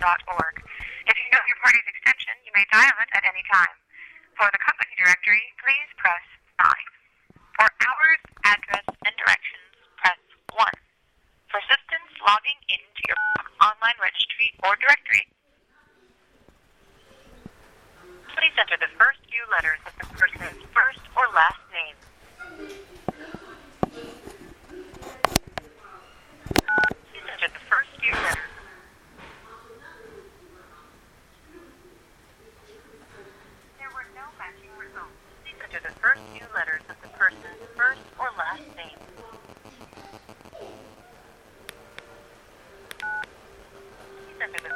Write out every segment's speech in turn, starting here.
If you know your party's extension, you may dial it at any time. For the company directory, please press 9. For hours, address, and directions, press 1. For assistance logging into your online registry or directory, please enter the first few letters of the person's first or last name. Please enter the first few letters. There were no matching results. Please enter the first few letters of the person's first or last name. Please enter the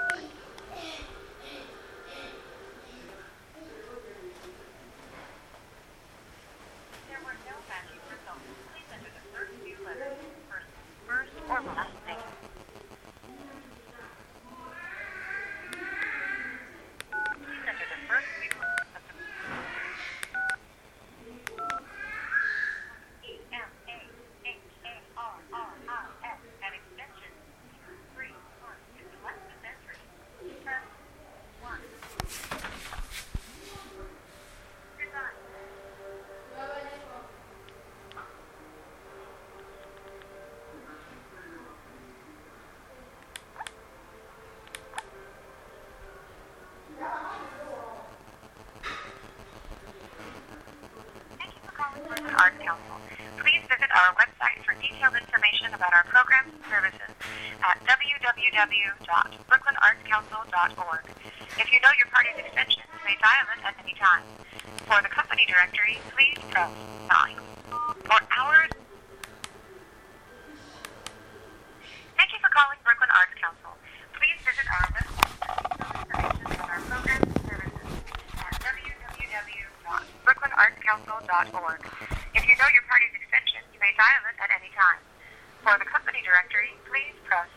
There were no matching results. Please enter the first few letters of the person's first or last name. Please enter the first few letters of the E M A H A R R I S at extension three one to select this entry. Press one. Goodbye. Thank you for calling Brooklyn Art Council. Please visit our website for detailed information about our programs and services at www.brooklynartscouncil.org. If you know your party's extension, you may dial it at any time. For the company directory, please press 9. For hours, thank you for calling Brooklyn Arts Council. Please visit our website for information about our programs and services at www.brooklynartscouncil.org. If you know your party's extension, you may dial it at any time. For the company directory, please press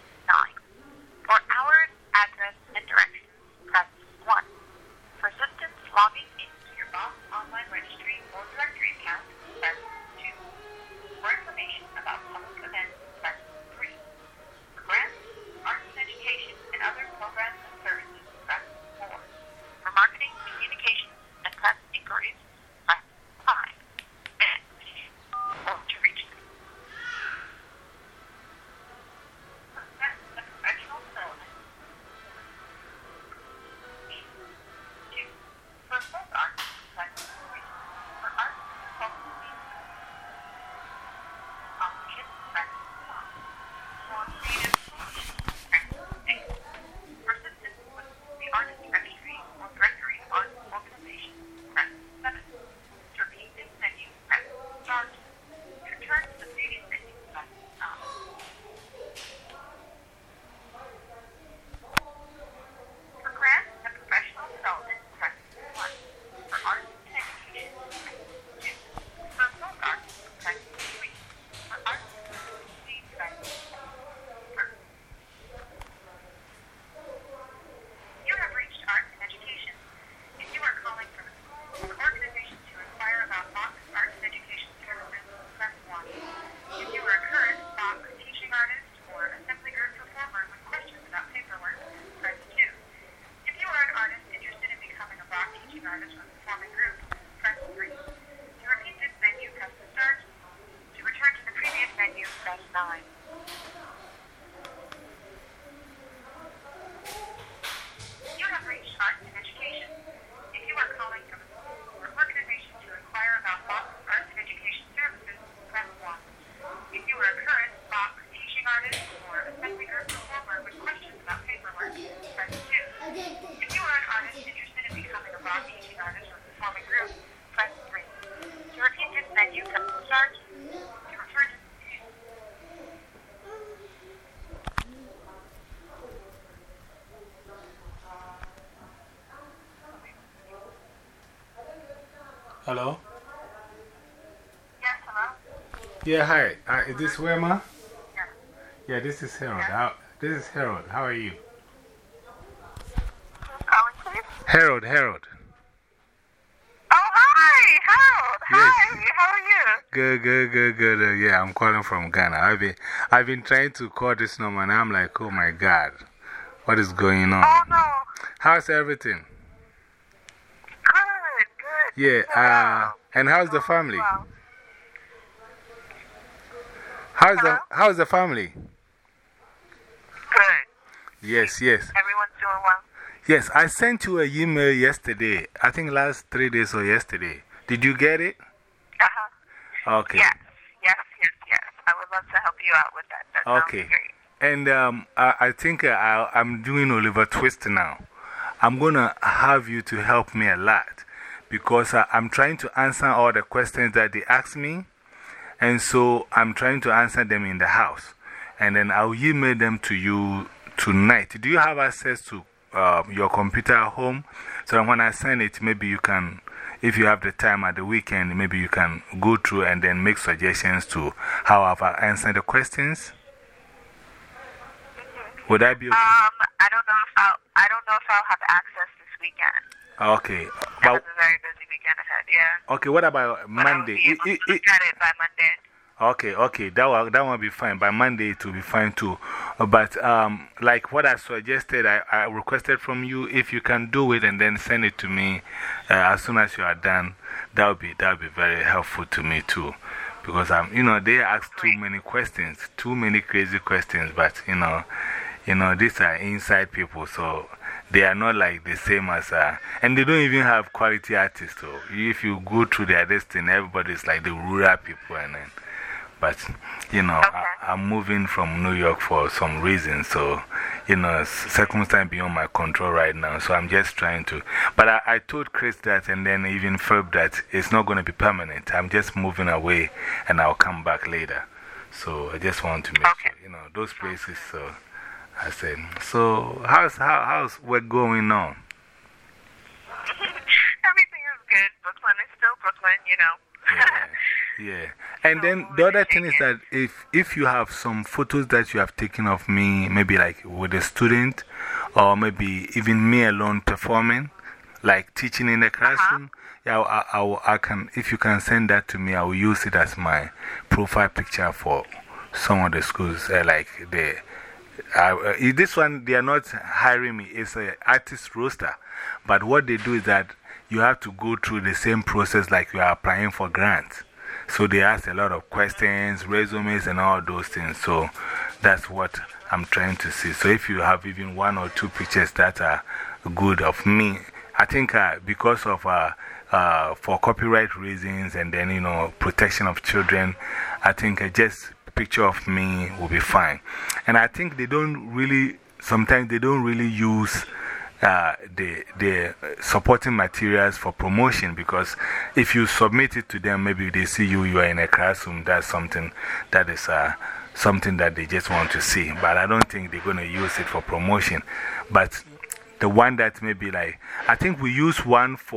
Nine. Hello? Yes, hello? Yeah, hi. Uh, is this Wema? Yeah. Yeah, this is Harold. How, this is Harold. How are you? Calling, please? Harold, Harold. Oh, hi! Harold! Yes. Hi! How are you? Good, good, good, good. Uh, yeah, I'm calling from Ghana. I've been, I've been trying to call this number and I'm like, oh my God. What is going on? Oh, no. How's everything? Yeah, uh, and how's the family? How's the, how's the family? Good. Yes, yes. Everyone's doing well. Yes, I sent you an email yesterday. I think last three days or yesterday. Did you get it? Uh huh. Okay. Yes, yes, yes, yes. I would love to help you out with that. That Okay. And um, I, I think uh, I, I'm doing Oliver Twist now. I'm going to have you to help me a lot because uh, I'm trying to answer all the questions that they ask me. And so I'm trying to answer them in the house. And then I'll email them to you tonight. Do you have access to uh, your computer at home? So when I send it, maybe you can, if you have the time at the weekend, maybe you can go through and then make suggestions to how I've answered the questions. Would that be okay? Um, I don't know if I'll, I don't know if I'll have access this weekend. Okay. I But, have a very busy weekend ahead, yeah. Okay, what about But I will Monday? be able I- to I- it by Monday. Okay, okay, that will, that will be fine. By Monday, it will be fine too. But, um, like what I suggested, I, I requested from you, if you can do it and then send it to me uh, as soon as you are done, that would be, that would be very helpful to me too. Because, I'm, you know, they ask too many questions, too many crazy questions, but, you know, you know, these are inside people, so they are not like the same as, uh, and they don't even have quality artists. So if you go to their destiny, everybody's like the rural people and then. But, you know, I, I'm moving from New York for some reason. So, you know, circumstance beyond my control right now. So I'm just trying to. But I, I told Chris that and then even Ferb that it's not going to be permanent. I'm just moving away and I'll come back later. So I just want to make Okay. sure, you know, those places. So I said, so how's, how, how's work going on? Everything is good. Brooklyn is still Brooklyn, you know. Yeah, yeah. And then the other thing is that if, if you have some photos that you have taken of me, maybe like with a student, or maybe even me alone performing, like teaching in the classroom, yeah, I, I, I can, if you can send that to me, I will use it as my profile picture for some of the schools. Uh, like the, uh, this one, they are not hiring me, it's an artist roster. But what they do is that you have to go through the same process like you are applying for grants. So they ask a lot of questions, resumes, and all those things. So that's what I'm trying to see. So if you have even one or two pictures that are good of me, I think uh, because of uh, uh, for copyright reasons and then, you know, protection of children, I think uh, just picture of me will be fine. And I think they don't really, sometimes they don't really use uh, the, the supporting materials for promotion because if you submit it to them, maybe they see you, you are in a classroom, that's something that is uh, something that they just want to see. But I don't think they're going to use it for promotion. But the one that maybe like, I think we use one for.